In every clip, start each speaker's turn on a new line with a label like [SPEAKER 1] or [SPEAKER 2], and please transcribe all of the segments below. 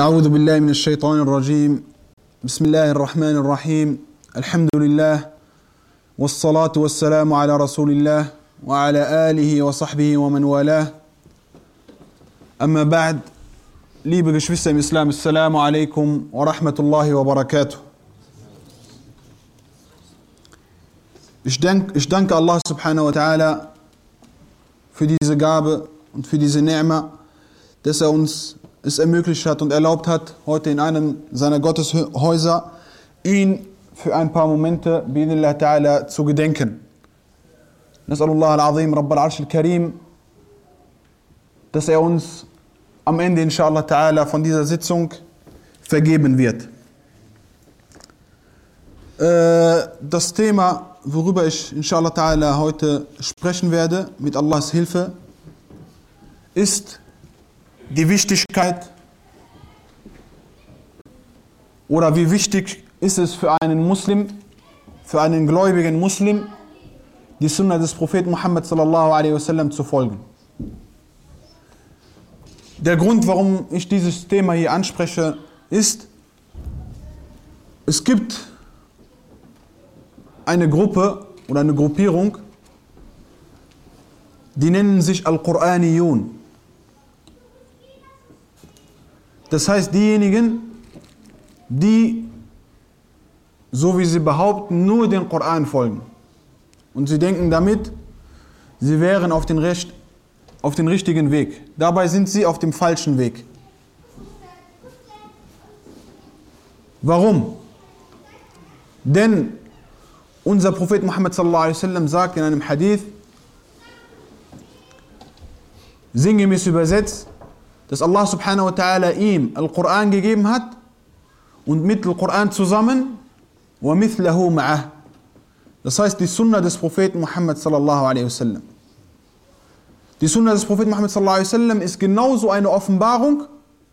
[SPEAKER 1] أعوذ بالله من الشيطان الرجيم. بسم الله الرحمن الرحيم. الحمد لله والصلاة والسلام على رسول الله وعلى آله وصحبه ومن والاه. أما بعد لي بقشفسهم إسلام؟ السلام عليكم ورحمة الله وبركاته. Ich danke Allah subhanahu wa ta'ala für diese Gabe und für dass er uns es ermöglicht hat und erlaubt hat, heute in einem seiner Gotteshäuser ihn für ein paar Momente ta'ala zu gedenken. Nas'alullah al-Azim, Rabb al-Arsh al-Karim, dass er uns am Ende inshallah ta'ala von dieser Sitzung vergeben wird. Äh, das Thema, worüber ich inshallah ta'ala heute sprechen werde, mit Allahs Hilfe, ist die Wichtigkeit oder wie wichtig ist es für einen Muslim, für einen gläubigen Muslim, die Sunna des Propheten Muhammad sallallahu alaihi wasallam zu folgen. Der Grund, warum ich dieses Thema hier anspreche, ist, es gibt eine Gruppe oder eine Gruppierung, die nennen sich Al-Quraniyun. Das heißt, diejenigen, die, so wie sie behaupten, nur den Koran folgen. Und sie denken damit, sie wären auf den, Recht, auf den richtigen Weg. Dabei sind sie auf dem falschen Weg. Warum? Denn unser Prophet Muhammad sallallahu sagt in einem Hadith, sinngemäß übersetzt, dass Allah subhanahu wa ta'ala ihm Al-Quran gegeben hat und mit Al-Quran zusammen وَمِثْلَهُ مَعَهُ Das heißt die Sunna des Propheten Muhammad sallallahu alaihi wasallam. Die Sunna des Propheten Muhammad sallallahu alaihi wasallam ist genauso eine Offenbarung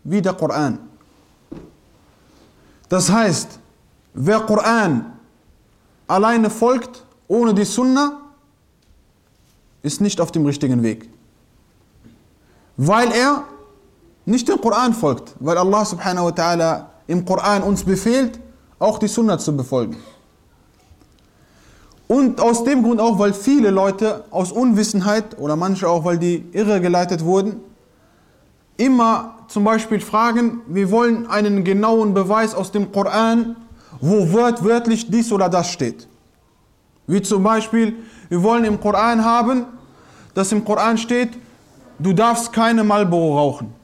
[SPEAKER 1] wie der Koran. Das heißt, wer Koran alleine folgt, ohne die Sunna, ist nicht auf dem richtigen Weg. Weil er nicht dem Koran folgt, weil Allah subhanahu wa ta'ala im Koran uns befehlt, auch die Sunna zu befolgen. Und aus dem Grund auch, weil viele Leute aus Unwissenheit oder manche auch, weil die irregeleitet wurden, immer zum Beispiel fragen, wir wollen einen genauen Beweis aus dem Koran, wo wörtlich dies oder das steht. Wie zum Beispiel, wir wollen im Koran haben, dass im Koran steht, du darfst keine Marlboro rauchen.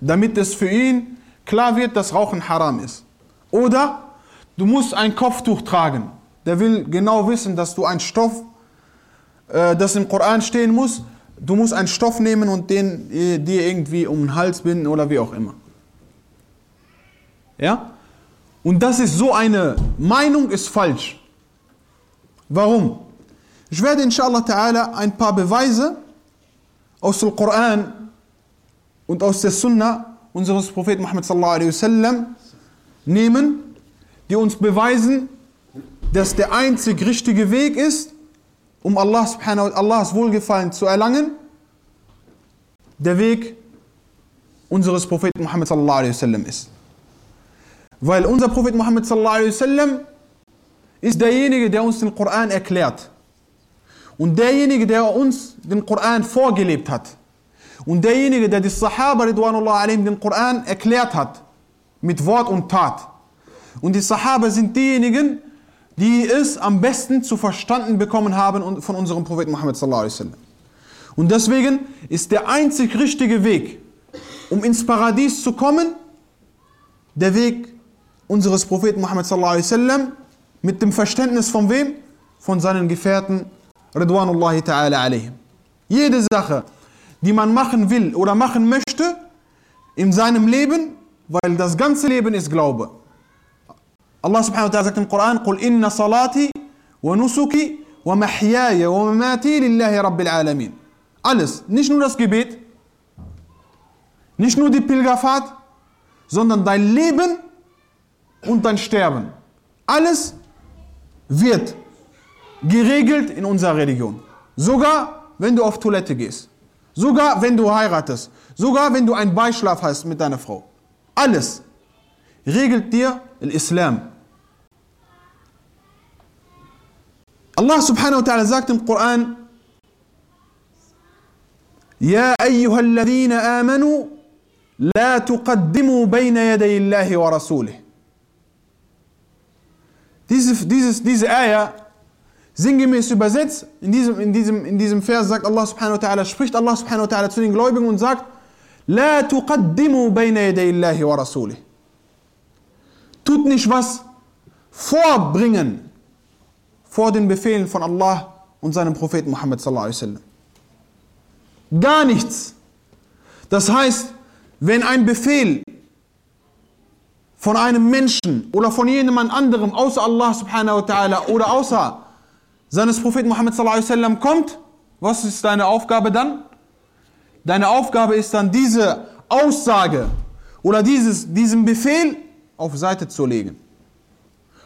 [SPEAKER 1] Damit es für ihn klar wird, dass Rauchen haram ist. Oder du musst ein Kopftuch tragen. Der will genau wissen, dass du einen Stoff, äh, das im Koran stehen muss, du musst einen Stoff nehmen und den äh, dir irgendwie um den Hals binden oder wie auch immer. Ja? Und das ist so eine Meinung, ist falsch. Warum? Ich werde inshallah ta'ala ein paar Beweise aus dem Koran und aus der Sunna unseres Propheten Muhammad nehmen, die uns beweisen, dass der einzig richtige Weg ist, um Allah subhanahu Allahs Wohlgefallen zu erlangen, der Weg unseres Propheten Muhammad ist. Weil unser Prophet Muhammad ist derjenige, der uns den Koran erklärt. Und derjenige, der uns den Koran vorgelebt hat. Und derjenige, der die Sahaba ridwanullah den Koran erklärt hat. Mit Wort und Tat. Und die Sahaba sind diejenigen, die es am besten zu verstanden bekommen haben von unserem Propheten Muhammad sallallahu. Und deswegen ist der einzig richtige Weg, um ins Paradies zu kommen, der Weg unseres Propheten Muhammad sallallahu wasallam mit dem Verständnis von wem? Von seinen Gefährten Ridwanullahi ta'ala alaihim. Jede Sache, die man machen will oder machen möchte in seinem Leben, weil das ganze Leben ist Glaube. Allah subhanahu wa ta'ala sagt im Koran, قُلْ إِنَّ صَلَاتِي وَنُسُكِي وَمَحْيَايَ وَمَمَاتِي لِلَّهِ رَبِّ الْعَالَمِينَ Alles, nicht nur das Gebet, nicht nur die Pilgerfahrt, sondern dein Leben und dein Sterben. Alles wird geregelt in unserer Religion. Sogar wenn du auf Toilette gehst. Sogar wenn du heiratest. Sogar wenn du einen Beischlaf hast mit deiner Frau. Alles regelt dir Islam. Allah subhanahu wa ta'ala sagt im Koran, يا أيها الذين آمنوا لا تقدموا بين يدي الله ورسوله Diese, dieses, diese Ayah, Sinngemäß übersetzt, in diesem, in diesem, in diesem Vers sagt Allah subhanahu wa ta'ala, spricht Allah subhanahu wa ta'ala zu den Gläubigen und sagt, La tuqaddimu bayna illahi wa rasulih. Tut nicht was vorbringen vor den Befehlen von Allah und seinem Propheten Muhammad sallallahu alaihi wasallam. Gar nichts. Das heißt, wenn ein Befehl von einem Menschen oder von jemand anderem außer Allah subhanahu wa ta'ala oder außer seines Propheten Muhammad wasallam kommt, was ist deine Aufgabe dann? Deine Aufgabe ist dann diese Aussage oder dieses, diesen Befehl auf Seite zu legen.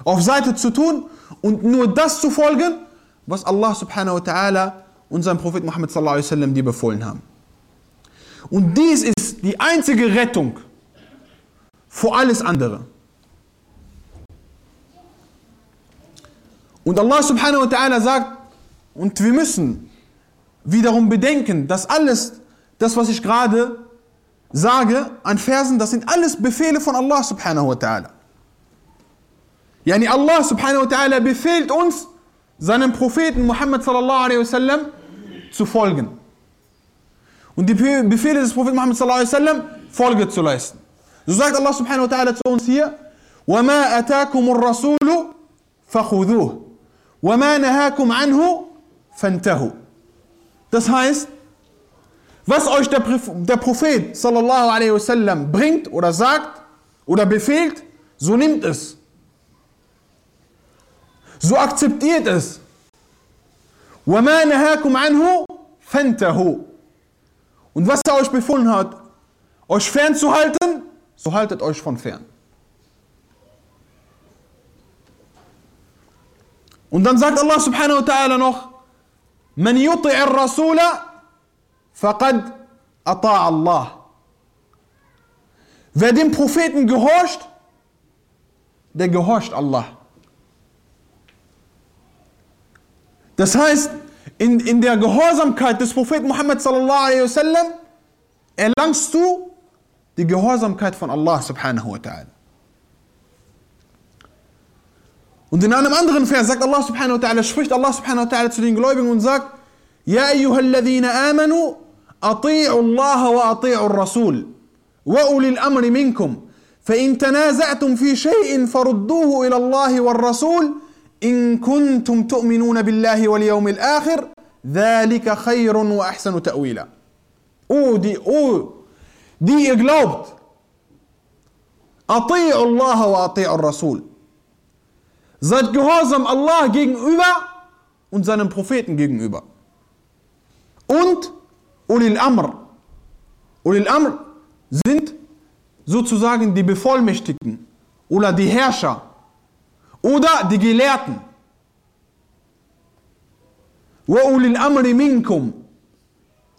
[SPEAKER 1] Auf Seite zu tun und nur das zu folgen, was Allah subhanahu wa ta'ala und sein Prophet Muhammad sallallahu alaihi dir befohlen haben. Und dies ist die einzige Rettung vor alles andere. Und Allah subhanahu wa ta'ala sagt, und wir müssen wiederum bedenken, dass alles, das was ich gerade sage an Versen, das sind alles Befehle von Allah subhanahu wa ta'ala. Yani Allah subhanahu wa ta'ala befehlt uns, seinem Propheten Muhammad sallallahu alaihi wasallam zu folgen. Und die Befehle des Propheten Muhammad sallallahu alaihi wasallam Folge zu leisten. So sagt Allah subhanahu wa ta'ala zu uns hier, وَمَا أَتَاكُمُ الرَّسُولُ فَخُذُوهُ وَمَا نَهَاكُمْ عَنْهُ فَانْتَهُ Das heißt, was euch der, der Prophet sallallahu alaihi wasallam bringt oder sagt oder befehlt, so nimmt es. So akzeptiert es. وَمَا نَهَاكُمْ عَنْهُ فَانْتَهُ Und was er euch befohlen hat, euch fernzuhalten, so haltet euch von fern. Und dann sagt Allah subhanahu wa ta'ala noch, من يطع الرسول فقد أطاع Allah. Wer dem Propheten gehorcht, der gehorcht Allah. Das heißt, in, in der Gehorsamkeit des Propheten Muhammad sallallahu alaihi wasallam erlangst du die Gehorsamkeit von Allah subhanahu wa ta'ala. Und in einem anderen Vers sagt Allah subhanahu wa ta'ala, spricht Allah subhanahu wa ta'ala zu den Gläubigen und sagt, يا أيها الذين آمنوا أطيعوا الله وأطيعوا الرسول وأولي الأمر منكم. فإن تنازعتم في شيء فردوه إلى الله والرسول إن كنتم تؤمنون بالله واليوم الآخر ذلك خير وأحسن تأويلا. Oh, die, oh, die ihr glaubt, أطيعوا الله وأطيعوا الرسول. Seid gehorsam Allah gegenüber und seinem Propheten gegenüber. Und Ulil Amr. Ulil Amr sind sozusagen die Bevollmächtigten oder die Herrscher oder die Gelehrten. وَأُولِي الْأَمْرِ مِنْكُمْ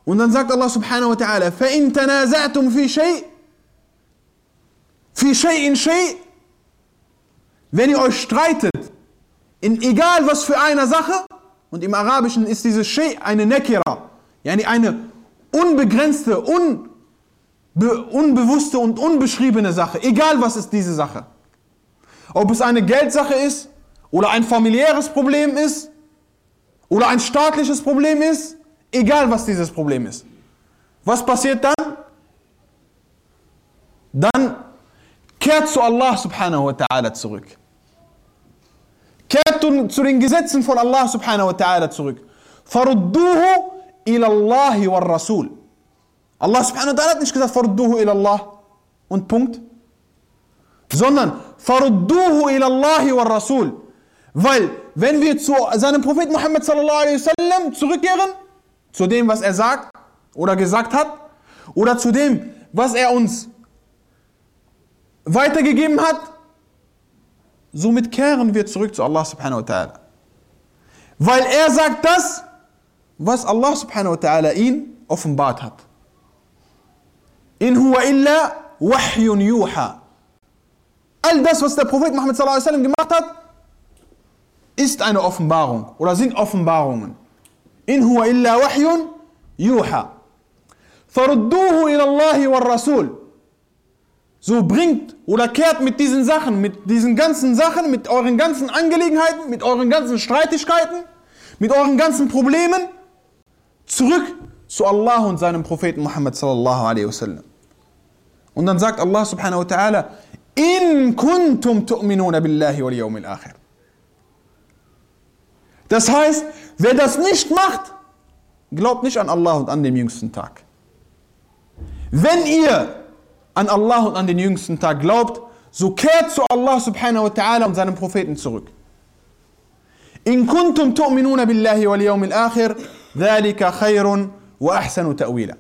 [SPEAKER 1] Und dann sagt Allah subhanahu wa ta'ala, فَإِن تَنَازَعْتُمْ فِي شَيْءٍ فِي شَيْءٍ شَيْءٍ wenn ihr euch streitet, in egal was für einer Sache, und im Arabischen ist dieses Shay eine Nekira, yani eine unbegrenzte, unbe unbewusste und unbeschriebene Sache, egal was ist diese Sache. Ob es eine Geldsache ist, oder ein familiäres Problem ist, oder ein staatliches Problem ist, egal was dieses Problem ist. Was passiert dann? Dann kehrt zu Allah subhanahu wa ta'ala zurück. Kehrt zu den Gesetzen von Allah subhanahu wa ta'ala zurück. Farudduhu ila Allahi wa Rasul. Allah subhanahu wa ta'ala hat nicht gesagt, farudduhu ila Allah und Punkt. Sondern farudduhu ila Allahi wa Rasul. Weil, wenn wir zu seinem Propheten Muhammad sallallahu alaihi wasallam zurückkehren, zu dem, was er sagt oder gesagt hat, oder zu dem, was er uns weitergegeben hat, somit kehren wir zurück zu Allah subhanahu wa ta'ala. Weil er sagt das, was Allah subhanahu wa ta'ala ihn offenbart hat. In huwa illa wahyun yuha. All das, was der Prophet Muhammad sallallahu alaihi wasallam gemacht hat, ist eine Offenbarung oder sind Offenbarungen. In huwa illa wahyun yuha. Ila Allahi wa Rasul. So bringt oder kehrt mit diesen Sachen, mit diesen ganzen Sachen, mit euren ganzen Angelegenheiten, mit euren ganzen Streitigkeiten, mit euren ganzen Problemen zurück zu Allah und seinem Propheten Muhammad sallallahu alaihi wasallam. Und dann sagt Allah subhanahu wa ta'ala, in kuntum tu'minuna billahi wal yawmil akhir. Das heißt, wer das nicht macht, glaubt nicht an Allah und an den jüngsten Tag. Wenn ihr an Allah und an den jüngsten Tag glaubt, so kehrt zu Allah subhanahu wa ta'ala und seinem Propheten zurück. In kuntum tu'minuna billahi wal yawmil akhir, dhalika khayrun wa ahsanu ta'wila.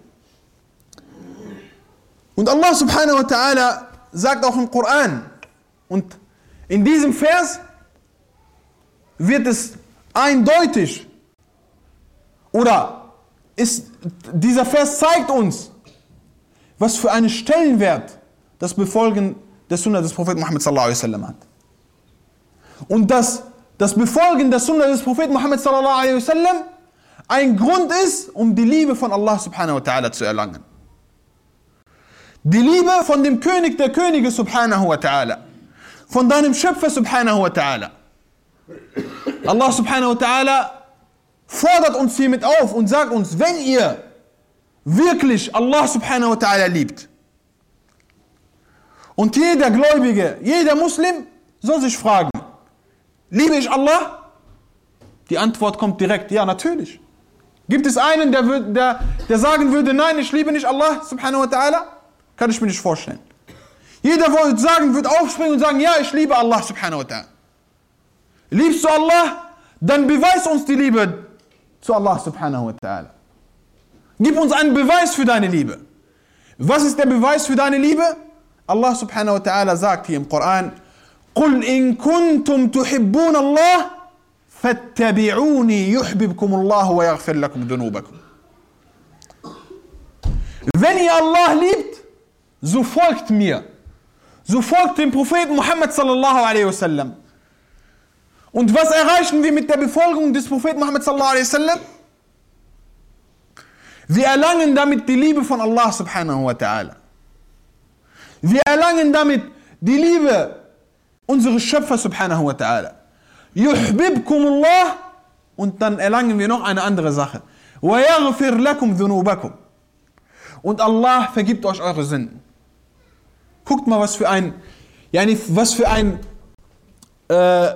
[SPEAKER 1] Und Allah subhanahu wa ta'ala sagt auch im Koran, und in diesem Vers wird es eindeutig, oder ist, dieser Vers zeigt uns, was für einen Stellenwert das Befolgen der Sunna des Propheten Muhammad sallallahu alaihi wasallam hat. Und dass das Befolgen der Sunna des Propheten Muhammad sallallahu alaihi wasallam ein Grund ist, um die Liebe von Allah subhanahu wa ta'ala zu erlangen. Die Liebe von dem König der Könige subhanahu wa ta'ala. Von deinem Schöpfer subhanahu wa ta'ala. Allah subhanahu wa ta'ala fordert uns hiermit auf und sagt uns, wenn ihr wirklich Allah subhanahu wa ta'ala liebt. Und jeder Gläubige, jeder Muslim soll sich fragen, liebe ich Allah? Die Antwort kommt direkt, ja natürlich. Gibt es einen, der, der, der sagen würde, nein, ich liebe nicht Allah subhanahu wa ta'ala? Kann ich mir nicht vorstellen. Jeder würde sagen, wird aufspringen und sagen, ja, ich liebe Allah subhanahu wa ta'ala. Liebst du Allah? Dann beweis uns die Liebe zu Allah subhanahu wa ta'ala. Gib uns einen Beweis für deine Liebe. Was ist der Beweis für deine Liebe? Allah subhanahu wa ta'ala sagt hier im Koran, قل إن كنتم تحبون الله فاتبعوني يحببكم الله ويغفر لكم ذنوبكم. Wenn ihr Allah liebt, so folgt mir. So folgt dem Propheten Muhammad sallallahu alaihi wasallam. Und was erreichen wir mit der Befolgung des Propheten Muhammad sallallahu alaihi wasallam? Wir erlangen damit die Liebe von Allah subhanahu wa ta'ala. Wir erlangen damit die Liebe unseres Schöpfers subhanahu wa ta'ala. Yuhbibkum Allah und dann erlangen wir noch eine andere Sache. وَيَغْفِرْ لَكُمْ ذُنُوبَكُمْ Und Allah vergibt euch eure Sünden. Guckt mal, was für ein, yani was für ein äh,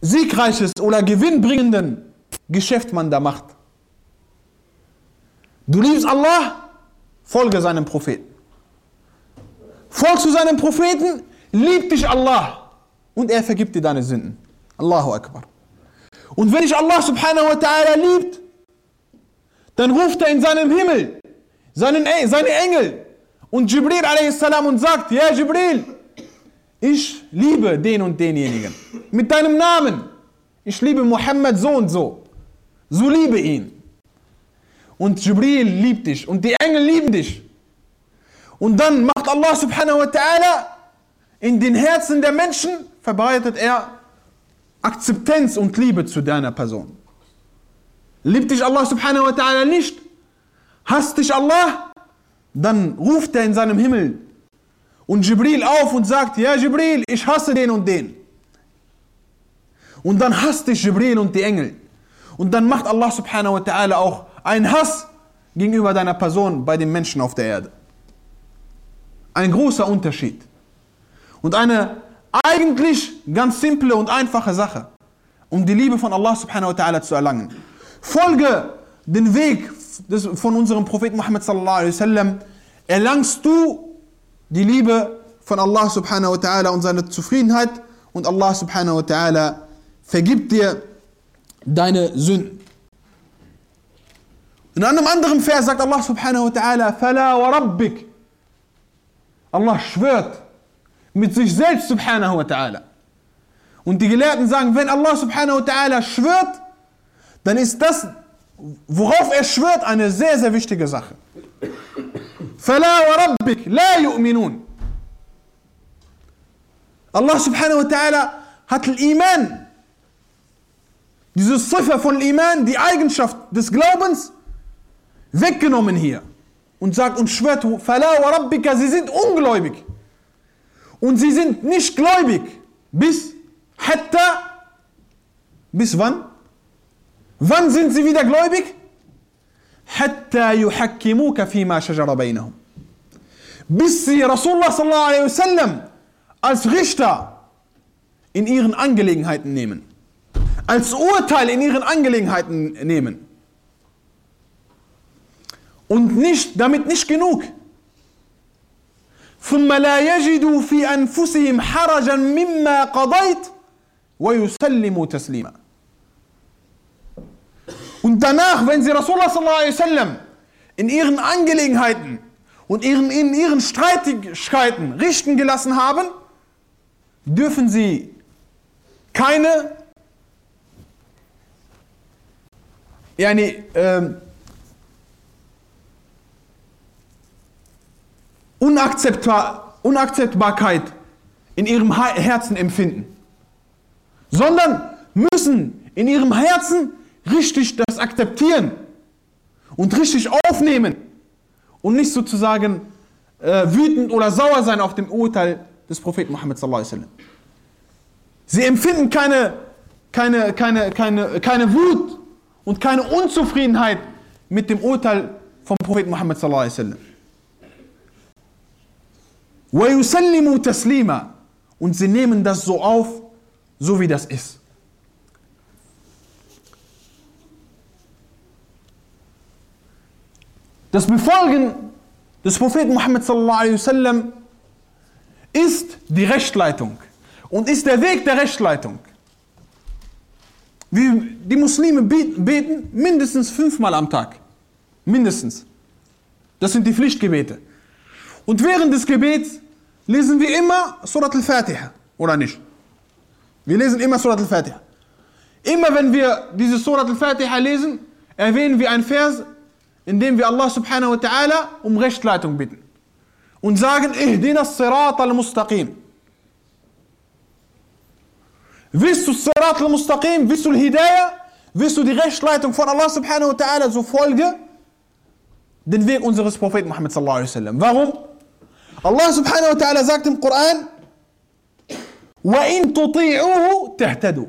[SPEAKER 1] siegreiches oder gewinnbringenden Geschäft man da macht. Du liebst Allah, folge seinem Propheten. Folgst du seinem Propheten, liebt dich Allah und er vergibt dir deine Sünden. Allahu Akbar. Und wenn dich Allah subhanahu wa ta'ala liebt, dann ruft er in seinem Himmel seinen, seine Engel und Jibril a.s. und sagt, ja Jibril, ich liebe den und denjenigen. Mit deinem Namen. Ich liebe Muhammad so und so. So liebe ihn. Und Jibril liebt dich und die Engel lieben dich. Und dann macht Allah subhanahu wa ta'ala in den Herzen der Menschen, verbreitet er Akzeptanz und Liebe zu deiner Person. Liebt dich Allah subhanahu wa ta'ala nicht, hasst dich Allah, dann ruft er in seinem Himmel und Jibril auf und sagt, ja Jibril, ich hasse den und den. Und dann hasst dich Jibril und die Engel. Und dann macht Allah subhanahu wa ta'ala auch einen Hass gegenüber deiner Person bei den Menschen auf der Erde. Ein großer Unterschied. Und eine eigentlich ganz simple und einfache Sache, um die Liebe von Allah subhanahu wa ta'ala zu erlangen. Folge den Weg von unserem Propheten Muhammad sallallahu alaihi wasallam, erlangst du die Liebe von Allah subhanahu wa ta'ala und seine Zufriedenheit und Allah subhanahu wa ta'ala vergibt dir deine Sünden. In einem anderen Vers sagt Allah subhanahu wa ta'ala, فَلَا وَرَبِّكَ Allah schwört mit sich selbst subhanahu wa ta'ala. Und die Gelehrten sagen, wenn Allah subhanahu wa ta'ala schwört, dann ist das worauf er schwört, eine sehr, sehr wichtige Sache. فَلَا وَرَبِّكْ لَا يُؤْمِنُونَ Allah subhanahu wa ta'ala hat Iman, diese Ziffer von Iman, die Eigenschaft des Glaubens, weggenommen hier. Und sagt und schwört, sie sind ungläubig. Und sie sind nicht gläubig. Bis, hatta, bis wann? Wann sind sie wieder gläubig? Bis sie Rasulullah wasallam als Richter in ihren Angelegenheiten nehmen. Als Urteil in ihren Angelegenheiten nehmen. Und nicht, damit nicht genug. ثم لا يجدوا في أنفسهم حرجا مما قضيت ويسلموا تسليما Und danach, wenn sie Rasulullah sallallahu alaihi wasallam in ihren Angelegenheiten und ihren, in ihren Streitigkeiten richten gelassen haben, dürfen sie keine yani, äh, Unakzeptar Unakzeptbarkeit in ihrem Herzen empfinden, sondern müssen in ihrem Herzen richtig das akzeptieren und richtig aufnehmen und nicht sozusagen äh, wütend oder sauer sein auf dem Urteil des Propheten Muhammad. Sie empfinden keine, keine, keine, keine, keine Wut und keine Unzufriedenheit mit dem Urteil vom Propheten Muhammad sallallahu alaihi. وَيُسَلِّمُوا تَسْلِيمًا Und sie nehmen das so auf, so wie das ist. Das Befolgen des Propheten Muhammad sallallahu alaihi wasallam ist die Rechtleitung und ist der Weg der Rechtleitung. Wir, die Muslime beten mindestens fünfmal am Tag. Mindestens. Das sind die Pflichtgebete. Und während des Gebets lesen wir immer Surat al-Fatiha, oder nicht? Wir lesen immer Surat al-Fatiha. Immer wenn wir diese Surat al-Fatiha lesen, erwähnen wir einen Vers, in dem wir Allah subhanahu wa ta'ala um Rechtleitung bitten. Und sagen, Ihdina sirat al-Mustaqim. Willst du Sirat al-Mustaqim, willst du Hidayah, willst du die Rechtleitung von Allah subhanahu wa ta'ala, so folge den Weg unseres Propheten Muhammad sallallahu alaihi wasallam. Warum? Wa ta'ala sagt im Koran, وَإِن تُطِيعُوهُ تَهْتَدُوا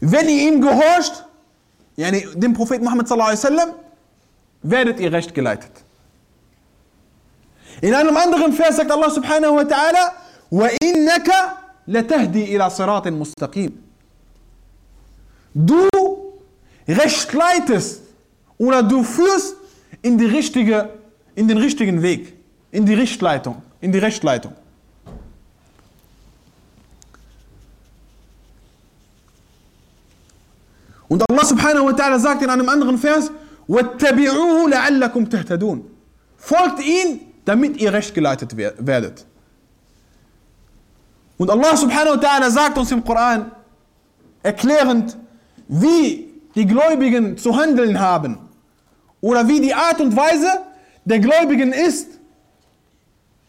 [SPEAKER 1] Wenn ihr ihm gehorcht, yani dem Propheten Muhammad sallallahu alaihi wasallam, werdet ihr recht geleitet. In einem anderen Vers sagt Allah subhanahu wa ta'ala, وَإِنَّكَ لَتَهْدِي إِلَى صِرَاطٍ مُسْتَقِيمٍ Du recht leitest oder du führst in die richtige in den richtigen Weg, in die Richtleitung, in die Rechtleitung. Und Allah subhanahu wa ta'ala sagt in einem anderen Vers, وَاتَّبِعُوهُ لَعَلَّكُمْ تَهْتَدُونَ Folgt ihn, damit ihr recht geleitet werdet. Und Allah subhanahu wa ta'ala sagt uns im Koran, erklärend, wie die Gläubigen zu handeln haben oder wie die Art und Weise, der Gläubigen ist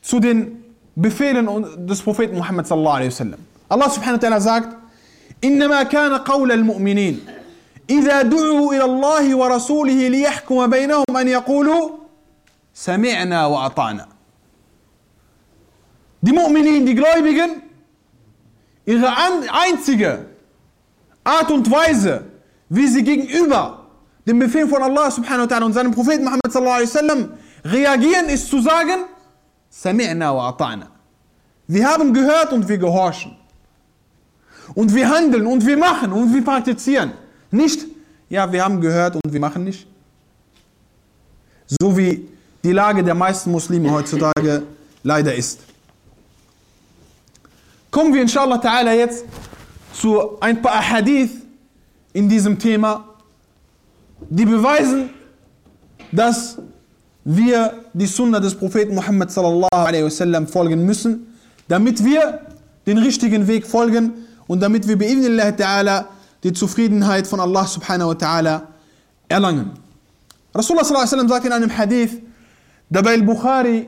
[SPEAKER 1] zu den Befehlen des Propheten Muhammad sallallahu alaihi wasallam. Allah subhanahu wa ta'ala sagt: "Innama kana qawl al-mu'minin idha du'u ila Allah wa rasulih liyahkuma bainahum an yaqulu sami'na wa ata'na." Die Mu'minin, die Gläubigen, ihre einzige Art und Weise, wie sie gegenüber dem Befehl von Allah subhanahu wa ta'ala und seinem Propheten Muhammad sallallahu alaihi wasallam reagieren ist zu sagen. Wir haben gehört und wir gehorchen. Und wir handeln und wir machen und wir praktizieren. Nicht, ja, wir haben gehört und wir machen nicht. So wie die Lage der meisten Muslime heutzutage leider ist. Kommen wir inshallah ta'ala jetzt zu ein paar Hadith in diesem Thema, die beweisen, dass wir die Sunna des Propheten Muhammad sallallahu alaihi wasallam folgen müssen, damit wir den richtigen Weg folgen und damit wir bi'idhnillah ta'ala die Zufriedenheit von Allah subhanahu wa ta'ala erlangen. Rasulullah sallallahu alaihi wasallam sagt in einem Hadith, der bei Bukhari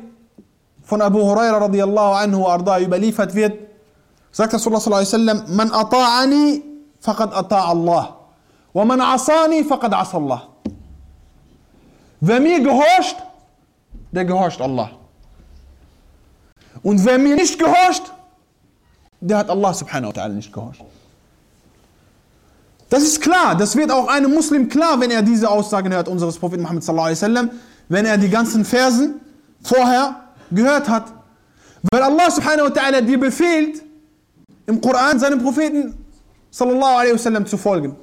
[SPEAKER 1] von Abu Huraira radiallahu anhu arda überliefert wird, sagt Rasulullah sallallahu alaihi wasallam, man ata'ani faqad ata'a Allah. Wa man asani faqad asa Allah. Wer mir gehorcht, der gehorcht Allah. Und wer mir nicht gehorcht, der hat Allah subhanahu wa ta'ala nicht gehorcht. Das ist klar, das wird auch einem Muslim klar, wenn er diese Aussagen hört, unseres Propheten Muhammad sallallahu alaihi wasallam, wenn er die ganzen Versen vorher gehört hat. Weil Allah subhanahu wa ta'ala dir befehlt, im Koran seinem Propheten sallallahu alaihi wasallam zu folgen.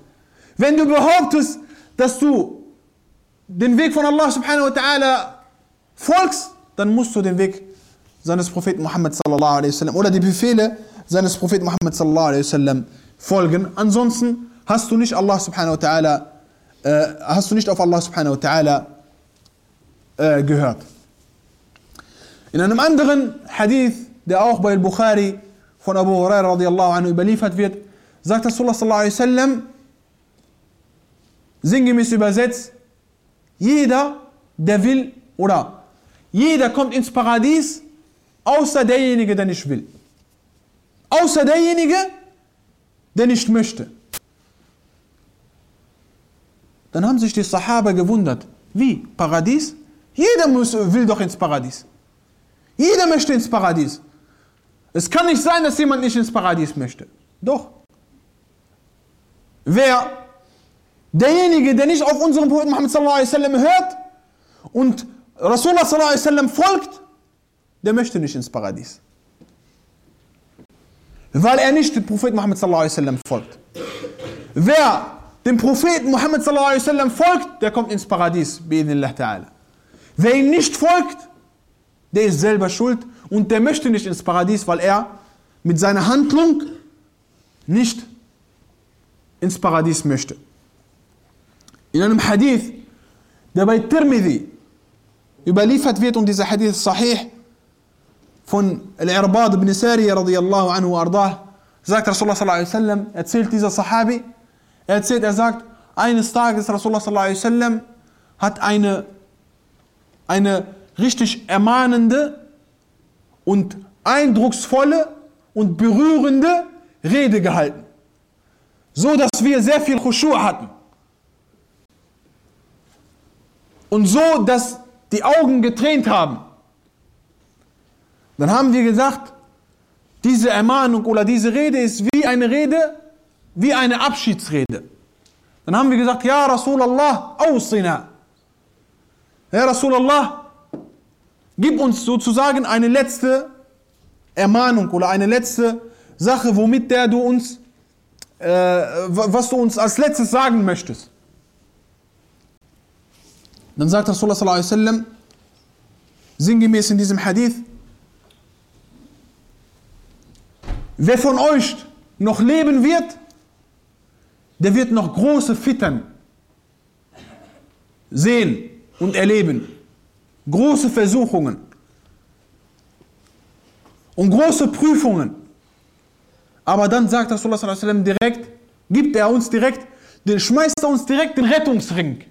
[SPEAKER 1] Wenn du behauptest, dass du den Weg von Allah subhanahu wa ta'ala folgst, dann musst du den Weg seines Propheten Muhammad sallallahu alaihi wasallam oder die Befehle seines Propheten Muhammad sallallahu alaihi wasallam folgen. Ansonsten hast du nicht Allah subhanahu wa ta'ala, äh, hast du nicht auf Allah subhanahu wa ta'ala äh, gehört. In einem anderen Hadith, der auch bei Al-Bukhari von Abu Hurairah radiallahu anhu überliefert wird, sagt Rasulullah sallallahu alaihi wasallam, sinngemäß übersetzt, jeder, der will, oder jeder kommt ins Paradies, außer derjenige, der nicht will. Außer derjenige, der nicht möchte. Dann haben sich die Sahaba gewundert. Wie? Paradies? Jeder muss, will doch ins Paradies. Jeder möchte ins Paradies. Es kann nicht sein, dass jemand nicht ins Paradies möchte. Doch. Wer derjenige, der nicht auf unseren Propheten Muhammad sallallahu alaihi wasallam hört und Rasulullah sallallahu folgt, der möchte nicht ins Paradies. Weil er nicht dem Propheten Muhammad sallallahu alaihi wasallam folgt. Wer dem Propheten Muhammad sallallahu alaihi wasallam folgt, der kommt ins Paradies, bi'idhnillah ta'ala. Wer ihm nicht folgt, der ist selber schuld und der möchte nicht ins Paradies, weil er mit seiner Handlung nicht ins Paradies möchte. In einem Hadith, der bei Tirmidhi überliefert wird und dieser Hadith sahih von Al-Irbad ibn Sariya radiyallahu anhu ardah, sagt Rasulullah sallallahu alaihi wasallam, erzählt dieser Sahabi, er erzählt, er sagt, eines Tages Rasulullah sallallahu alaihi wasallam hat eine, eine richtig ermahnende und eindrucksvolle und berührende Rede gehalten. So dass wir sehr viel Khushu' hatten. Und so, dass die Augen getränt haben. Dann haben wir gesagt, diese Ermahnung oder diese Rede ist wie eine Rede, wie eine Abschiedsrede. Dann haben wir gesagt, Ja Rasulallah, ausina. Ja Rasulallah, gib uns sozusagen eine letzte Ermahnung oder eine letzte Sache, womit der du uns, äh, was du uns als letztes sagen möchtest. Dann sagt Rasulullah sallallahu alaihi wasallam, sinngemäß in diesem Hadith, wer von euch noch leben wird, der wird noch große Fittern sehen und erleben. Große Versuchungen und große Prüfungen. Aber dann sagt Rasulullah direkt, gibt er uns direkt, den schmeißt er uns direkt den Rettungsring.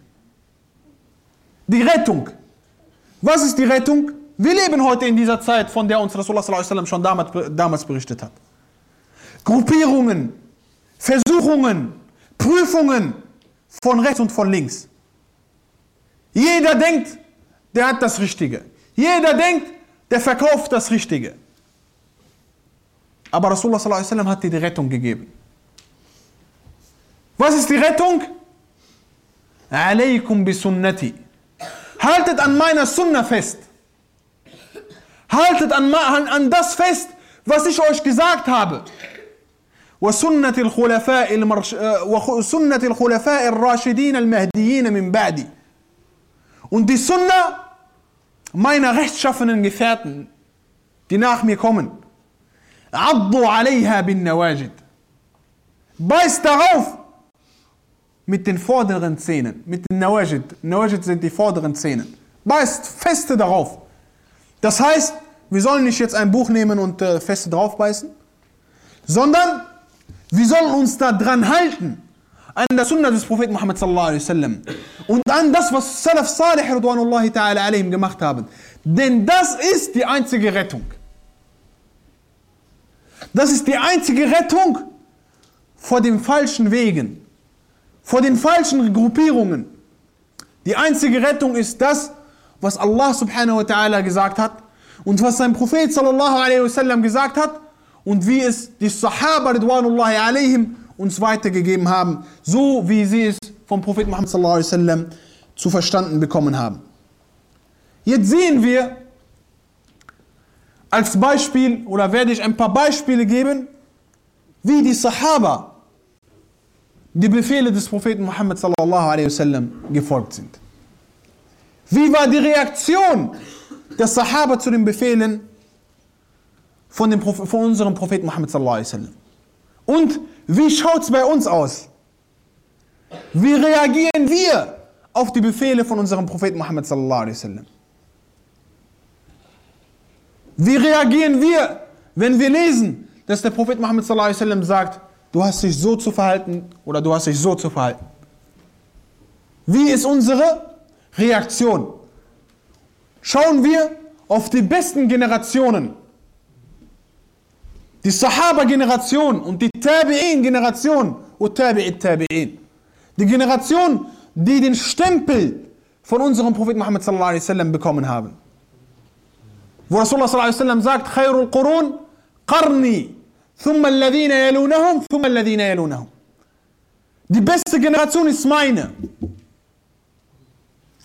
[SPEAKER 1] Die Rettung. Was ist die Rettung? Wir leben heute in dieser Zeit, von der uns Rasulullah schon damals, berichtet hat. Gruppierungen, Versuchungen, Prüfungen von rechts und von links. Jeder denkt, der hat das Richtige. Jeder denkt, der verkauft das Richtige. Aber Rasulullah hat dir die Rettung gegeben. Was ist die Rettung? Alaykum bi sunnati. Haltet an meiner Sunna fest. Haltet an, an, das fest, was ich euch gesagt habe. وسنة الخلفاء الراشدين المهديين من بعدي. Und die Sunna meiner rechtschaffenen Gefährten, die nach mir kommen. عضوا عليها بالنواجد. Beißt darauf mit den vorderen Zähnen, mit den Nawajid. Nawajid sind die vorderen Zähne. Beißt feste darauf. Das heißt, wir sollen nicht jetzt ein Buch nehmen und äh, feste drauf beißen, sondern wir sollen uns da dran halten an der Sunna des Propheten Muhammad sallallahu alaihi wasallam und an das, was Salaf Salih radwanullahi ta'ala alaihim gemacht haben. Denn das ist die einzige Rettung. Das ist die einzige Rettung vor den falschen Wegen, vor den falschen Gruppierungen. Die einzige Rettung ist das, was Allah subhanahu wa ta'ala gesagt hat und was sein Prophet sallallahu alaihi wasallam gesagt hat und wie es die Sahaba ridwanullahi alaihim uns weitergegeben haben, so wie sie es vom Propheten Muhammad sallallahu alaihi wasallam zu verstanden bekommen haben. Jetzt sehen wir als Beispiel oder werde ich ein paar Beispiele geben, wie die Sahaba die Befehle des Propheten Muhammad sallallahu alaihi wasallam gefolgt sind. Wie war die Reaktion der Sahaba zu den Befehlen von, dem, von unserem Propheten Muhammad sallallahu alaihi wasallam? Und wie schaut es bei uns aus? Wie reagieren wir auf die Befehle von unserem Propheten Muhammad sallallahu alaihi wasallam? Wie reagieren wir, wenn wir lesen, dass der Prophet Muhammad sallallahu alaihi wasallam sagt, du hast dich so zu verhalten oder du hast dich so zu verhalten? Wie ist unsere Reaktion? Schauen wir auf die besten Generationen die Sahaba-Generation und die Tabi'in-Generation Tabi'in. Die Generation, die den Stempel von unserem Propheten Muhammad sallallahu alaihi wasallam bekommen haben. Wo Rasulullah sallallahu alaihi wasallam sagt, Khairul Qurun qarni, thumma alladhina yalunahum, thumma alladhina yalunahum. Die beste Generation ist meine.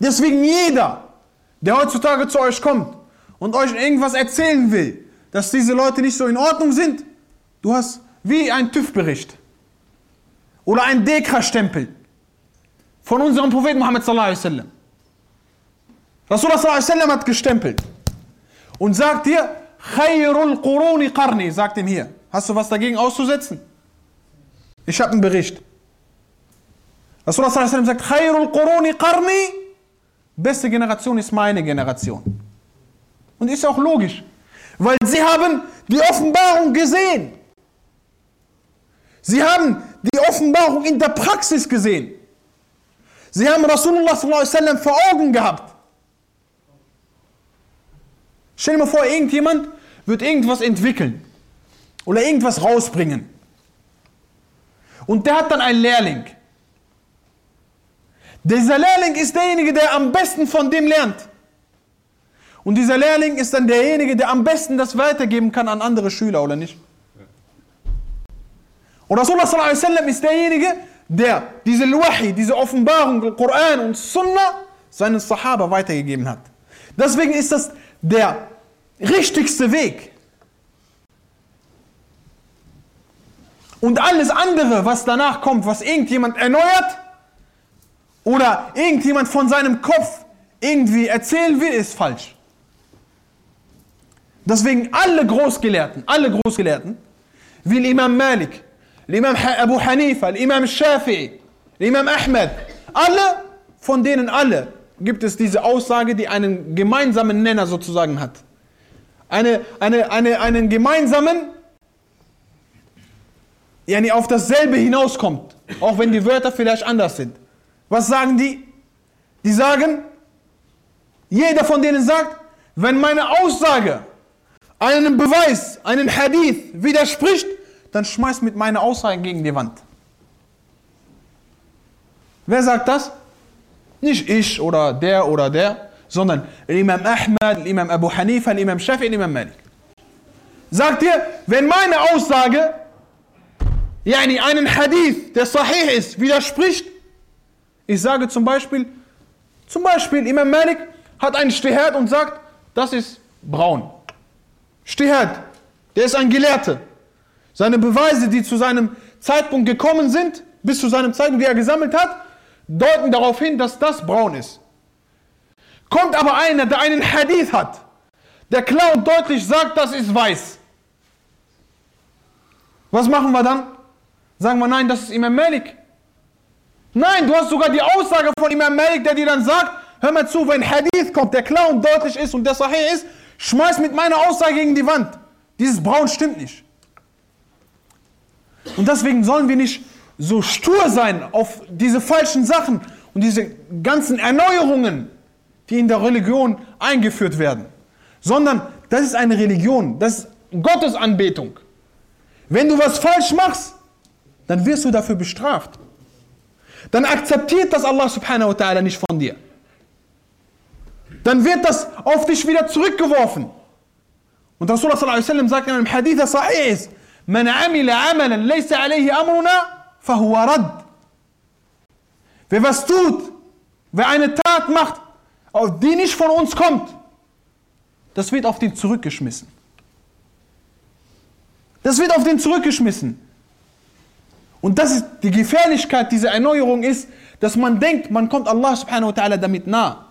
[SPEAKER 1] Deswegen jeder, der heutzutage zu euch kommt und euch irgendwas erzählen will, dass diese Leute nicht so in Ordnung sind. Du hast wie ein TÜV-Bericht oder ein Dekra-Stempel von unserem Propheten Muhammad sallallahu alaihi wasallam. Rasulullah sallallahu alaihi wasallam hat gestempelt und sagt dir, Khairul Quruni Qarni, sagt ihm hier. Hast du was dagegen auszusetzen? Ich habe einen Bericht. Rasulullah sagt, Khairul Quruni Qarni, beste Generation ist meine Generation. Und ist auch logisch. Weil sie haben die Offenbarung gesehen. Sie haben die Offenbarung in der Praxis gesehen. Sie haben Rasulullah vor Augen gehabt. Stell dir mal vor, irgendjemand wird irgendwas entwickeln oder irgendwas rausbringen. Und der hat dann einen Lehrling. Dieser Lehrling ist derjenige, der am besten von dem lernt. Und dieser Lehrling ist dann derjenige, der am besten das weitergeben kann an andere Schüler, oder nicht? Und Rasulullah ist derjenige, der diese Wahi, diese Offenbarung, Koran und Sunnah seinen Sahaba weitergegeben hat. Deswegen ist das der richtigste Weg. Und alles andere, was danach kommt, was irgendjemand erneuert oder irgendjemand von seinem Kopf irgendwie erzählen will, ist falsch. Deswegen alle Großgelehrten, alle Großgelehrten, wie Imam Malik, Imam Abu Hanifa, Imam Shafi'i, Imam Ahmed, alle, von denen alle, gibt es diese Aussage, die einen gemeinsamen Nenner sozusagen hat. Eine, eine, eine, einen gemeinsamen, die auf dasselbe hinauskommt, auch wenn die Wörter vielleicht anders sind. Was sagen die? Die sagen, jeder von denen sagt, wenn meine Aussage einen Beweis, einen Hadith widerspricht, dann schmeißt mit meiner Aussage gegen die Wand. Wer sagt das? Nicht ich oder der oder der, sondern Imam Ahmad, Imam Abu Hanifa, Imam Shafi, Imam Malik. Sagt ihr, wenn meine Aussage yani einen Hadith, der sahih ist, widerspricht, ich sage zum Beispiel, zum Beispiel Imam Malik hat einen Steherd und sagt, das ist braun. Stehert, der ist ein Gelehrter. Seine Beweise, die zu seinem Zeitpunkt gekommen sind, bis zu seinem Zeitpunkt, die er gesammelt hat, deuten darauf hin, dass das braun ist. Kommt aber einer, der einen Hadith hat, der klar und deutlich sagt, das ist weiß. Was machen wir dann? Sagen wir, nein, das ist Imam Malik. Nein, du hast sogar die Aussage von Imam Malik, der dir dann sagt, hör mal zu, wenn Hadith kommt, der klar und deutlich ist und der Sahih ist, Schmeiß mit meiner Aussage gegen die Wand. Dieses Braun stimmt nicht. Und deswegen sollen wir nicht so stur sein auf diese falschen Sachen und diese ganzen Erneuerungen, die in der Religion eingeführt werden, sondern das ist eine Religion, das ist Gottesanbetung. Wenn du was falsch machst, dann wirst du dafür bestraft. Dann akzeptiert das Allah subhanahu wa ta'ala nicht von dir. Dann wird das auf dich wieder zurückgeworfen. Und Rasulullah sallallahu alaihi wasallam sagt in einem Hadith, der sahih ist, Man amila amalan laysa alayhi amruna, fahuwa rad. Wer was tut, wer eine Tat macht, die nicht von uns kommt, das wird auf den zurückgeschmissen. Das wird auf den zurückgeschmissen. Und das ist die Gefährlichkeit dieser Erneuerung ist, dass man denkt, man kommt Allah subhanahu wa ta'ala damit nah.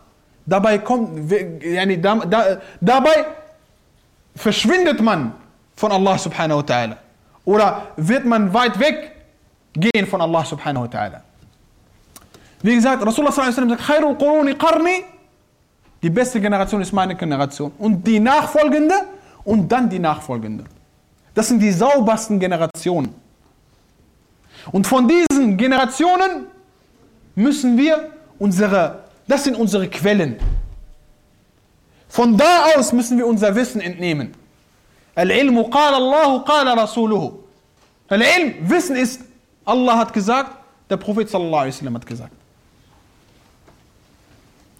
[SPEAKER 1] Dabei kommt, yani, da, da, dabei verschwindet man von Allah subhanahu wa ta'ala. Oder wird man weit weg gehen von Allah subhanahu wa ta'ala. Wie gesagt, Rasulullah sallallahu alaihi sagt, die beste Generation ist meine Generation. Und die nachfolgende und dann die nachfolgende. Das sind die saubersten Generationen. Und von diesen Generationen müssen wir unsere, das sind unsere Quellen. Von da aus müssen wir unser Wissen entnehmen. Al-ilmu qala Allahu qala Rasuluhu. Al-ilm, Wissen ist, Allah hat gesagt, der Prophet sallallahu alaihi wasallam hat gesagt.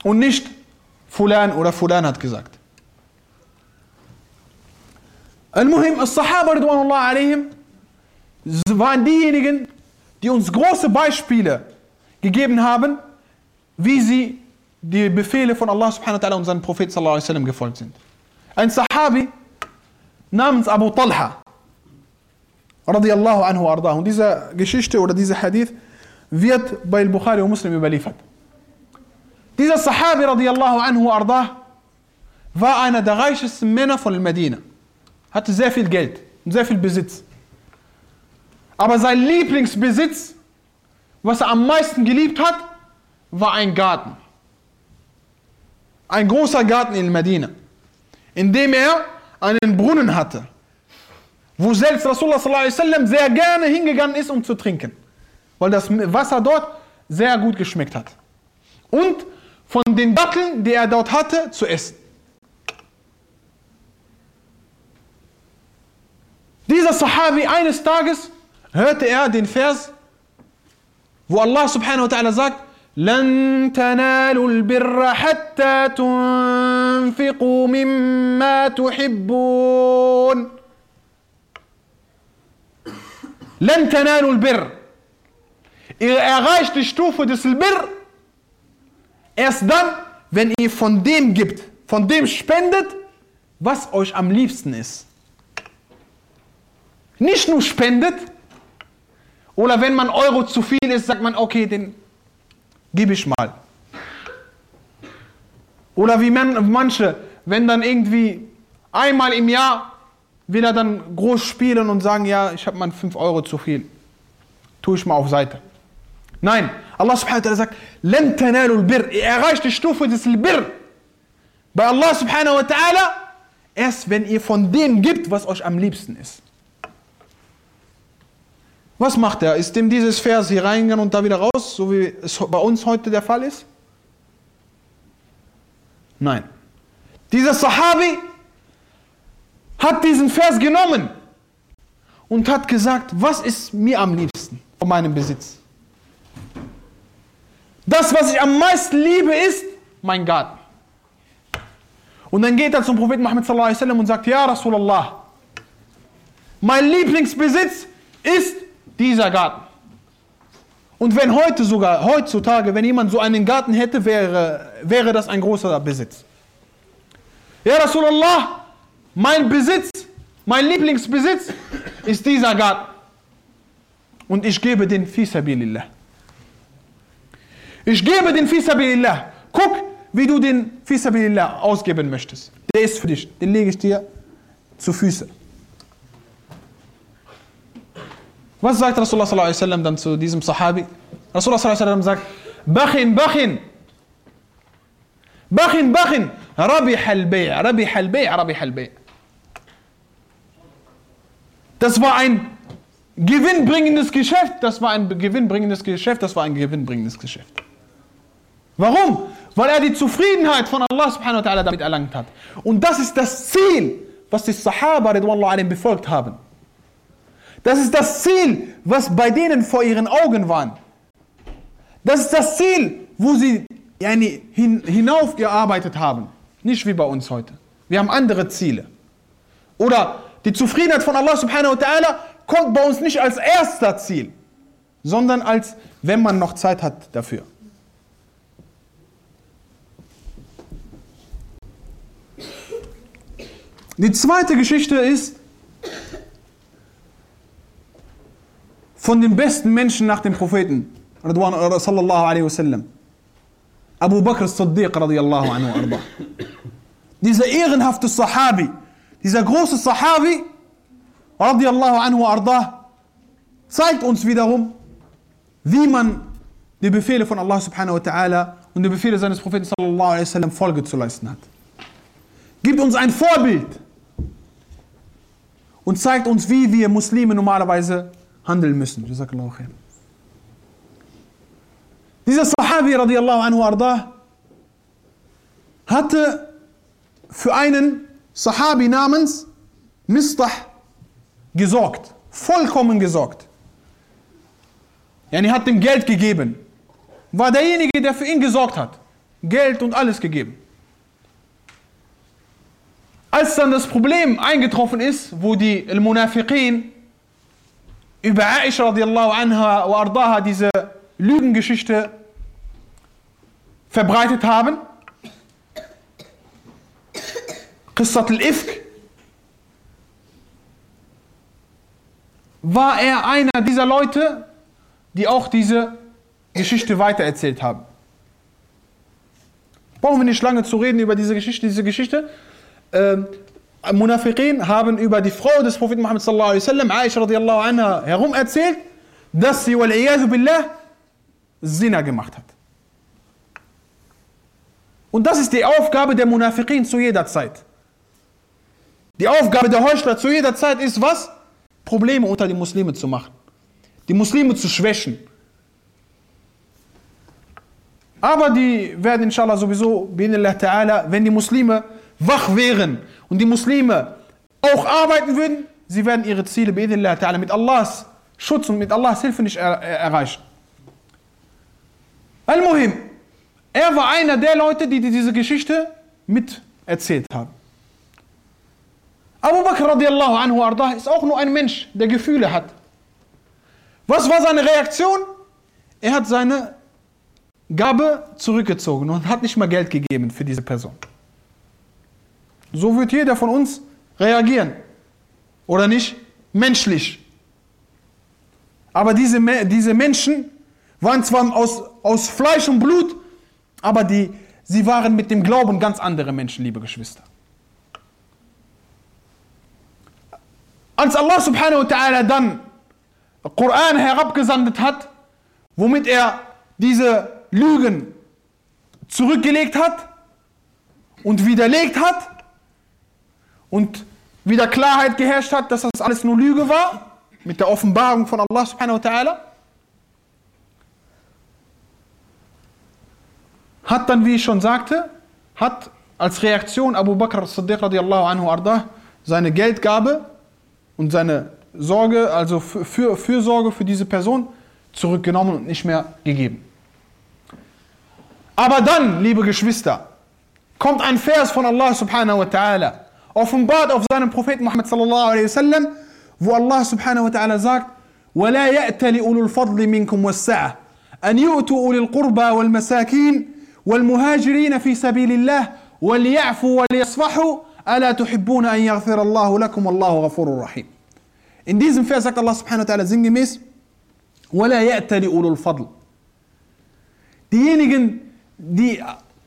[SPEAKER 1] Und nicht Fulan oder Fulan hat gesagt. Al-Muhim, alaihim waren diejenigen, die uns große Beispiele gegeben haben, wie sie die Befehle von Allah subhanahu wa ta'ala und seinem Prophet sallallahu alaihi wasallam gefolgt sind. Ein Sahabi namens Abu Talha radiallahu anhu arda. Und diese Geschichte oder dieser Hadith wird bei Bukhari und Muslim überliefert. Dieser Sahabi radiallahu anhu arda war einer der reichsten Männer von Medina. Hatte sehr viel Geld und sehr viel Besitz. Aber sein Lieblingsbesitz, was er am meisten geliebt hat, war ein Garten. Ein großer Garten in Medina, in dem er einen Brunnen hatte, wo selbst Rasulullah sallam, sehr gerne hingegangen ist, um zu trinken, weil das Wasser dort sehr gut geschmeckt hat. Und von den Datteln, die er dort hatte, zu essen. Dieser Sahabi eines Tages hörte er den Vers, wo Allah subhanahu wa ta'ala sagt, لن تنالوا البر حتى تنفقوا مما تحبون لن تنالوا البر Ihr erreicht die Stufe des Birr erst dann, wenn ihr von dem gibt, von dem spendet, was euch am liebsten ist. Nicht nur spendet, oder wenn man Euro zu viel ist, sagt man, okay, den gebe ich mal. Oder wie man, manche, wenn dann irgendwie einmal im Jahr will er dann groß spielen und sagen, ja, ich habe mal 5 Euro zu viel. Tue ich mal auf Seite. Nein, Allah subhanahu wa ta'ala sagt, لن تنالوا البر. Ihr erreicht die Stufe des Birr. Bei Allah subhanahu wa ta'ala, erst wenn ihr von dem gibt, was euch am liebsten ist. Was macht er? Ist ihm dieses Vers hier reingegangen und da wieder raus, so wie es bei uns heute der Fall ist? Nein. Dieser Sahabi hat diesen Vers genommen und hat gesagt, was ist mir am liebsten von meinem Besitz? Das, was ich am meisten liebe, ist mein Garten. Und dann geht er zum Propheten Muhammad und sagt, ja Rasulallah, mein Lieblingsbesitz ist dieser Garten. Und wenn heute sogar, heutzutage, wenn jemand so einen Garten hätte, wäre, wäre das ein großer Besitz. Ja, Rasulallah, mein Besitz, mein Lieblingsbesitz ist dieser Garten. Und ich gebe den Fisabilillah. Ich gebe den Fisabilillah. Guck, wie du den Fisabilillah ausgeben möchtest. Der ist für dich. Den lege ich dir zu Füßen. Was sagt Rasulullah sallallahu alaihi wasallam dann zu diesem Sahabi? Rasulullah sallallahu alaihi wasallam sagt, Bachin, Bachin, Bachin, Bachin, Rabih al-Bay', Rabih al-Bay', Rabih al-Bay'. Das war ein gewinnbringendes Geschäft, das war ein gewinnbringendes Geschäft, das war ein gewinnbringendes Geschäft. Warum? Weil er die Zufriedenheit von Allah subhanahu wa ta'ala damit erlangt hat. Und das ist das Ziel, was die Sahaba befolgt haben. Das ist das Ziel, was bei denen vor ihren Augen war. Das ist das Ziel, wo sie yani, hin, hinaufgearbeitet haben. Nicht wie bei uns heute. Wir haben andere Ziele. Oder die Zufriedenheit von Allah subhanahu wa ta'ala kommt bei uns nicht als erster Ziel, sondern als, wenn man noch Zeit hat dafür. Die zweite Geschichte ist von den besten Menschen nach dem Propheten, sallallahu alaihi wasallam. Abu Bakr Siddiq radiallahu anhu arda. Dieser ehrenhafte Sahabi, dieser große Sahabi, radiallahu anhu arda, zeigt uns wiederum, wie man die Befehle von Allah subhanahu wa ta'ala und die Befehle seines Propheten sallallahu alaihi wasallam Folge zu leisten hat. Gibt uns ein Vorbild und zeigt uns, wie wir Muslime normalerweise handeln müssen. Dieser Sahabi radiallahu anhu arda hatte für einen Sahabi namens Mistah gesorgt. Vollkommen gesorgt. Yani hat ihm Geld gegeben. War derjenige, der für ihn gesorgt hat. Geld und alles gegeben. Als dann das Problem eingetroffen ist, wo die Al-Munafiqin über Aisha radiallahu anha wa ardaha diese Lügengeschichte verbreitet haben, Qissat al-Ifk, war er einer dieser Leute, die auch diese Geschichte weitererzählt haben. Brauchen wir nicht lange zu reden über diese Geschichte. Diese Geschichte äh, Munafiqin haben über die Frau des Propheten Muhammad sallallahu alaihi wasallam, Aisha radiallahu anha, herum erzählt, dass sie, wal billah, Zina gemacht hat. Und das ist die Aufgabe der Munafiqin zu jeder Zeit. Die Aufgabe der Heuchler zu jeder Zeit ist was? Probleme unter die Muslime zu machen. Die Muslime zu schwächen. Aber die werden inshallah sowieso, wenn die Muslime wach wären und die Muslime auch arbeiten würden, sie werden ihre Ziele mit Allahs Schutz und mit Allahs Hilfe nicht er erreichen. Al-Muhim, er war einer der Leute, die diese Geschichte mit erzählt haben. Abu Bakr radiallahu anhu ardah ist auch nur ein Mensch, der Gefühle hat. Was war seine Reaktion? Er hat seine Gabe zurückgezogen und hat nicht mal Geld gegeben für diese Person. So wird jeder von uns reagieren. Oder nicht? Menschlich. Aber diese, diese Menschen waren zwar aus, aus Fleisch und Blut, aber die, sie waren mit dem Glauben ganz andere Menschen, liebe Geschwister. Als Allah subhanahu wa ta'ala dann Koran herabgesandet hat, womit er diese Lügen zurückgelegt hat und widerlegt hat, und wieder Klarheit geherrscht hat, dass das alles nur Lüge war, mit der Offenbarung von Allah subhanahu wa ta'ala, hat dann, wie ich schon sagte, hat als Reaktion Abu Bakr Siddiq radiallahu anhu ardah seine Geldgabe und seine Sorge, also für, Fürsorge für diese Person zurückgenommen und nicht mehr gegeben. Aber dann, liebe Geschwister, kommt ein Vers von Allah subhanahu wa ta'ala, offenbart auf seinem Propheten Muhammad sallallahu alaihi wasallam, wo Allah subhanahu wa ta'ala sagt, ولا يأتل أولو الفضل منكم والسعة أن يؤتوا أولي القربى والمساكين والمهاجرين في سبيل الله وليعفوا وليصفحوا ألا تحبون أن يغفر الله لكم والله غفور رحيم In diesem Vers sagt Allah subhanahu wa ta'ala sinngemäß, ولا يأتل أولو الفضل Diejenigen, die,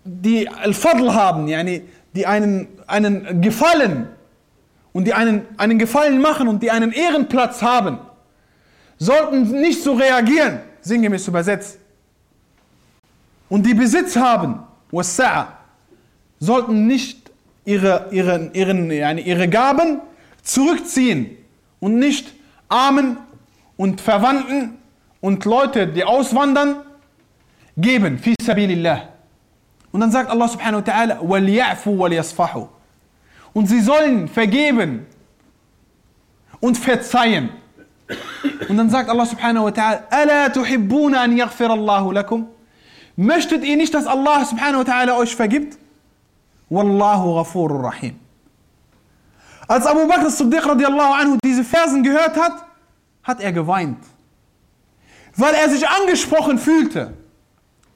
[SPEAKER 1] die Al-Fadl haben, yani die einen, einen Gefallen und die einen, einen Gefallen machen und die einen Ehrenplatz haben, sollten nicht so reagieren, sinngemäß übersetzt. Und die Besitz haben, sollten nicht ihre, ihre, ihren, ihre Gaben zurückziehen und nicht Armen und Verwandten und Leute, die auswandern, geben. Fi sabilillah. Und dann sagt Allah subhanahu wa ta'ala, وَلْيَعْفُوا وَلْيَصْفَحُوا. Und sie sollen vergeben und verzeihen. Und dann sagt Allah subhanahu wa ta'ala, أَلَا تُحِبُّونَ أَنْ يَغْفِرَ اللَّهُ لَكُمْ Möchtet ihr nicht, dass Allah subhanahu wa ta'ala euch vergibt? Wallahu ghafurur rahim. Als Abu Bakr Siddiq radiallahu anhu diese Versen gehört hat, hat er geweint. Weil er sich angesprochen fühlte.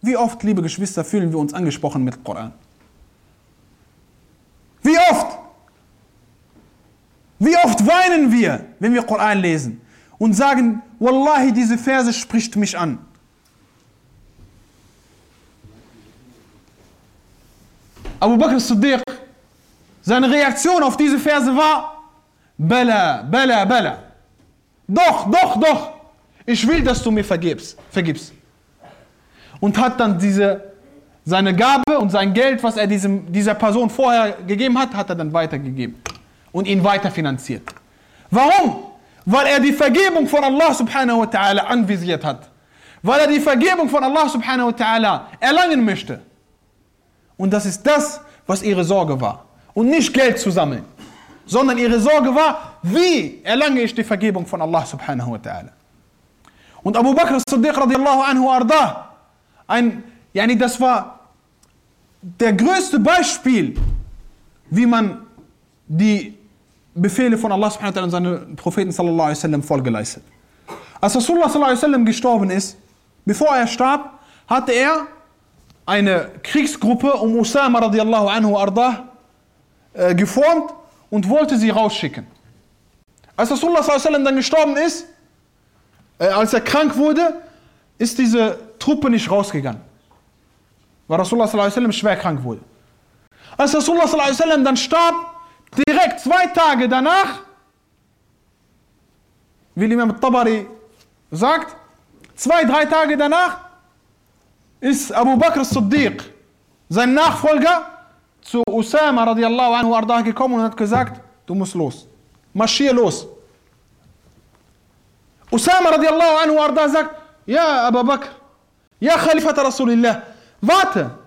[SPEAKER 1] Wie oft, liebe Geschwister, fühlen wir uns angesprochen mit Koran? Wie oft? Wie oft weinen wir, wenn wir Koran lesen und sagen, Wallahi, diese Verse spricht mich an. Abu Bakr Siddiq, seine Reaktion auf diese Verse war, Bella, Bella, Bella. Doch, doch, doch. Ich will, dass du mir vergibst. vergibst. Und hat dann diese, seine Gabe und sein Geld, was er diesem, dieser Person vorher gegeben hat, hat er dann weitergegeben. Und ihn weiterfinanziert. Warum? Weil er die Vergebung von Allah subhanahu wa ta'ala anvisiert hat. Weil er die Vergebung von Allah subhanahu wa ta'ala erlangen möchte. Und das ist das, was ihre Sorge war. Und nicht Geld zu sammeln. Sondern ihre Sorge war, wie erlange ich die Vergebung von Allah subhanahu wa ta'ala. Und Abu Bakr as-Siddiq radiallahu anhu arda, ein, yani das war der größte Beispiel, wie man die Befehle von Allah subhanahu wa ta'ala und seinen Propheten sallallahu alaihi wasallam Folge leistet. Als Rasulullah sallallahu alaihi wasallam gestorben ist, bevor er starb, hatte er eine Kriegsgruppe um Usama radiallahu anhu arda äh, geformt und wollte sie rausschicken. Als Rasulullah sallam dann gestorben ist, äh, als er krank wurde, ist diese Truppe nicht rausgegangen. Weil Rasulullah sallam schwer krank wurde. Als Rasulullah sallam dann starb, direkt zwei Tage danach, wie Imam Tabari sagt, zwei, drei Tage danach, ist Abu Bakr Siddiq, sein Nachfolger, zu Usama radiallahu anhu ardah gekommen und hat gesagt, du musst los. Marschier los. Usama radiallahu anhu ardah sagt, ja Abu Bakr, ja Khalifat Rasulillah, warte.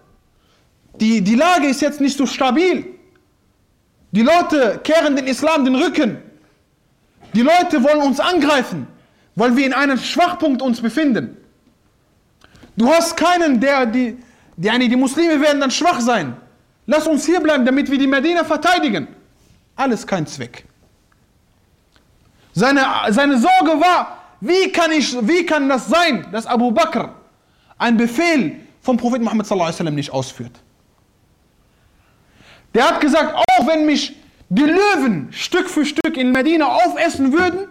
[SPEAKER 1] Die, die Lage ist jetzt nicht so stabil. Die Leute kehren den Islam den Rücken. Die Leute wollen uns angreifen, weil wir in einem Schwachpunkt uns befinden. Du hast keinen, der die, die, die Muslime werden dann schwach sein. Lass uns hier bleiben, damit wir die Medina verteidigen. Alles kein Zweck. Seine, seine Sorge war, wie kann, ich, wie kann das sein, dass Abu Bakr einen Befehl vom Propheten Muhammad nicht ausführt? Der hat gesagt, auch wenn mich die Löwen Stück für Stück in Medina aufessen würden,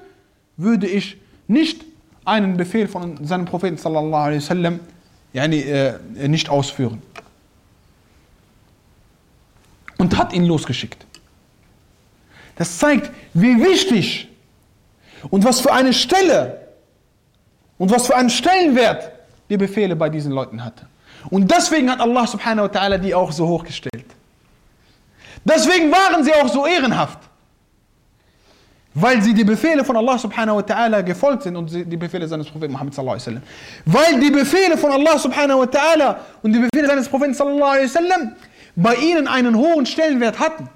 [SPEAKER 1] würde ich nicht einen Befehl von seinem Propheten sallallahu alaihi wasallam äh, nicht ausführen. Und hat ihn losgeschickt. Das zeigt, wie wichtig und was für eine Stelle und was für einen Stellenwert die Befehle bei diesen Leuten hatte. Und deswegen hat Allah subhanahu wa ta'ala die auch so hochgestellt. Deswegen waren sie auch so ehrenhaft. Weil sie die Befehle von Allah subhanahu wa ta'ala gefolgt sind und die Befehle seines Propheten Muhammad sallallahu alaihi wasallam. Weil die Befehle von Allah subhanahu wa ta'ala und die Befehle seines Propheten sallallahu alaihi wasallam bei ihnen einen hohen Stellenwert hatten.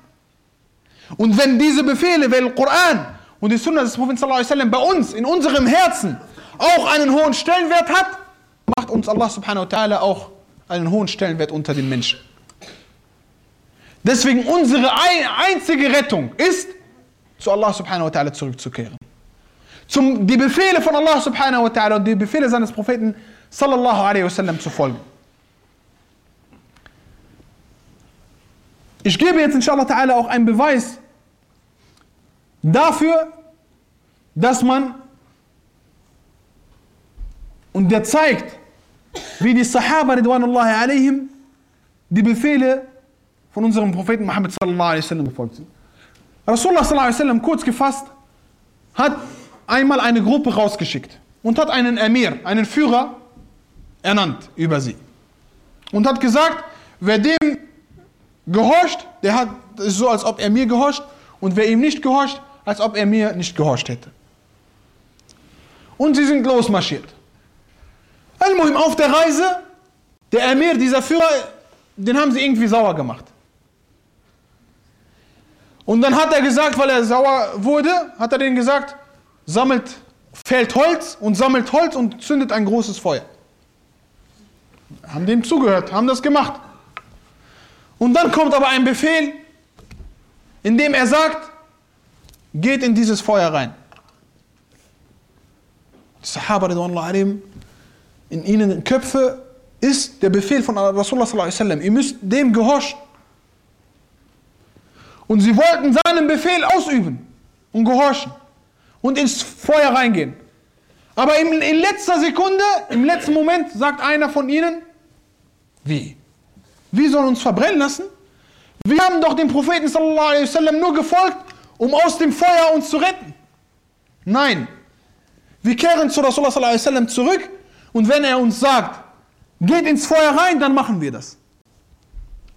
[SPEAKER 1] Und wenn diese Befehle, weil Koran und die Sunna des Propheten sallallahu alaihi wasallam bei uns, in unserem Herzen, auch einen hohen Stellenwert hat, macht uns Allah subhanahu wa ta'ala auch einen hohen Stellenwert unter den Menschen. Deswegen unsere einzige Rettung ist, zu Allah subhanahu wa ta'ala zurückzukehren. Zum, die Befehle von Allah subhanahu wa ta'ala und die Befehle seines Propheten sallallahu alaihi wasallam zu folgen. Ich gebe jetzt inshallah ta'ala auch einen Beweis dafür, dass man und der zeigt, wie die Sahaba ridwanullahi alaihim die Befehle von unserem Propheten Muhammad sallallahu alaihi wasallam gefolgt sind. Rasulullah sallallahu alaihi wasallam kurz gefasst hat einmal eine Gruppe rausgeschickt und hat einen Emir, einen Führer ernannt über sie. Und hat gesagt, wer dem gehorcht, der hat ist so, als ob er mir gehorcht und wer ihm nicht gehorcht, als ob er mir nicht gehorcht hätte. und sie sind losmarschiert. Al-Muhim auf der Reise, der Emir, dieser Führer, den haben sie irgendwie sauer gemacht. Und dann hat er gesagt, weil er sauer wurde, hat er denen gesagt, sammelt, fällt Holz und sammelt Holz und zündet ein großes Feuer. Haben dem zugehört, haben das gemacht. Und dann kommt aber ein Befehl, in dem er sagt, geht in dieses Feuer rein. Die Sahaba, in ihnen Köpfe ist der Befehl von Rasulullah Ihr müsst dem gehorchen. Und sie wollten seinen Befehl ausüben und gehorchen und ins Feuer reingehen. Aber in, in letzter Sekunde, im letzten Moment sagt einer von ihnen, wie? Wir sollen uns verbrennen lassen? Wir haben doch dem Propheten sallallahu nur gefolgt, um aus dem Feuer uns zu retten. Nein, wir kehren zu Rasulullah sallallahu zurück und wenn er uns sagt, geht ins Feuer rein, dann machen wir das.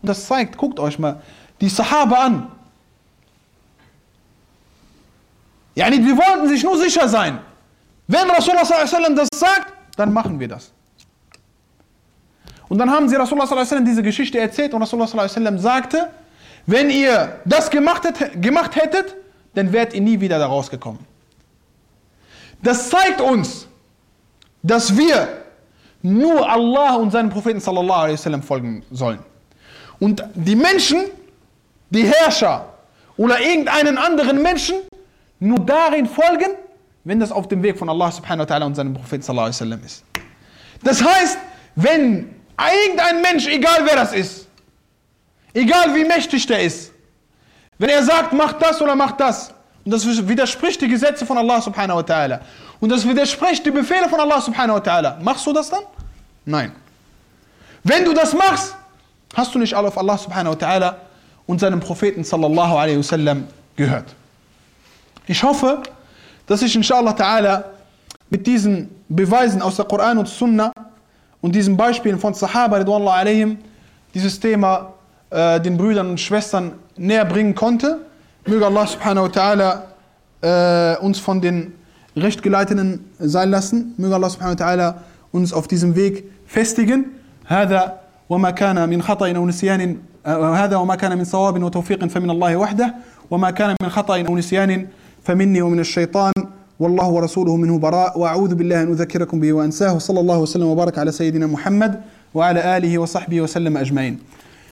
[SPEAKER 1] Und das zeigt, guckt euch mal die Sahaba an. Yani, die wollten sich nur sicher sein. Wenn Rasulullah das sagt, dann machen wir das. Und dann haben sie Rasulullah diese Geschichte erzählt und Rasulullah sagte, wenn ihr das gemacht, hättet, dann wärt ihr nie wieder da rausgekommen. Das zeigt uns, dass wir nur Allah und seinem Propheten sallallahu folgen sollen. Und die Menschen, die Herrscher oder irgendeinen anderen Menschen, nur darin folgen, wenn das auf dem Weg von Allah subhanahu wa ta'ala und seinem Propheten sallallahu alaihi ist. Das heißt, wenn irgendein Mensch, egal wer das ist, egal wie mächtig der ist, wenn er sagt, mach das oder mach das, und das widerspricht die Gesetze von Allah subhanahu wa ta'ala, und das widerspricht die Befehle von Allah subhanahu wa ta'ala, machst du das dann? Nein. Wenn du das machst, hast du nicht auf Allah subhanahu wa ta'ala und seinem Propheten sallallahu alaihi wasallam gehört. Ich hoffe, dass ich inshallah ta'ala mit diesen Beweisen aus der Koran und Sunna und diesen Beispielen von Sahaba alaihim dieses Thema äh, den Brüdern und Schwestern näher bringen konnte. Möge Allah subhanahu wa ta'ala äh, uns von den Rechtgeleiteten sein lassen. Möge Allah subhanahu wa ta'ala uns auf diesem Weg festigen. هذا وما كان من خطأ أو نسيان هذا وما كان من صواب وتوفيق فمن الله وحده وما كان من خطأ أو نسيان فمني ومن الشيطان والله ورسوله منه براء وأعوذ بالله أن أذكركم به وأنساه صلى الله وسلم وبارك على سيدنا محمد وعلى آله وصحبه وسلم أجمعين.